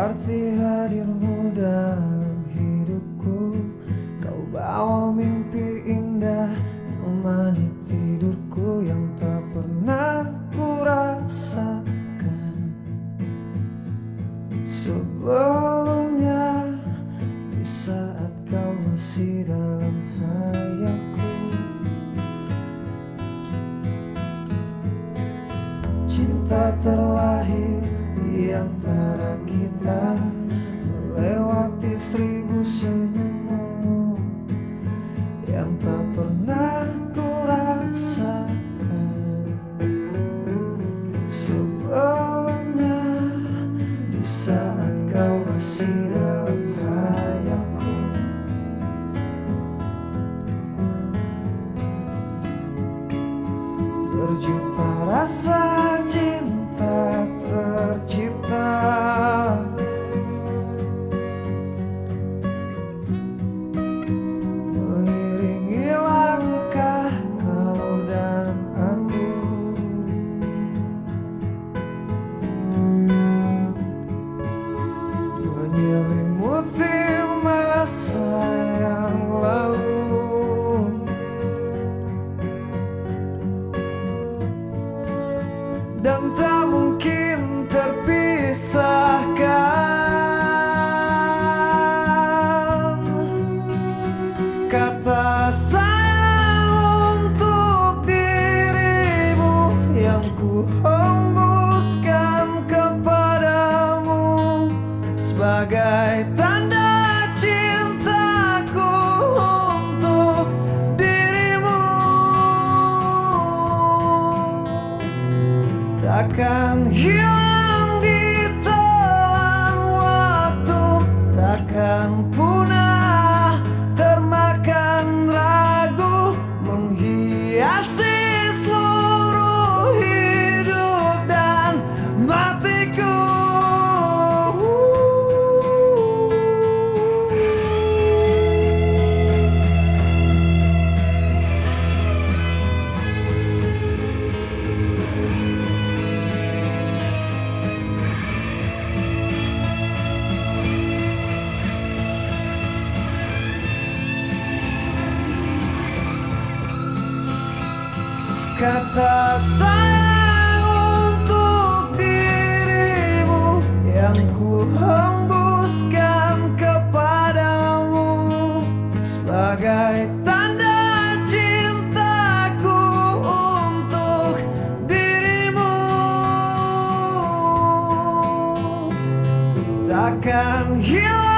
Arti hadirmu dalam hidupku Kau bawa mimpi indah Nemani tidurku yang tak pernah ku rasakan Sebelumnya Di saat kau masih dalam hayalku Cinta terlahir di antara de para sempre. Kata sayang untuk dirimu yang ku hembuskan kepadamu? Sebagai tanda cintaku untuk dirimu. Takkan hilang di telan waktu takkan kata sayang untuk dirimu yang ku hembuskan kepadamu sebagai tanda cintaku untuk dirimu. Takkan hilang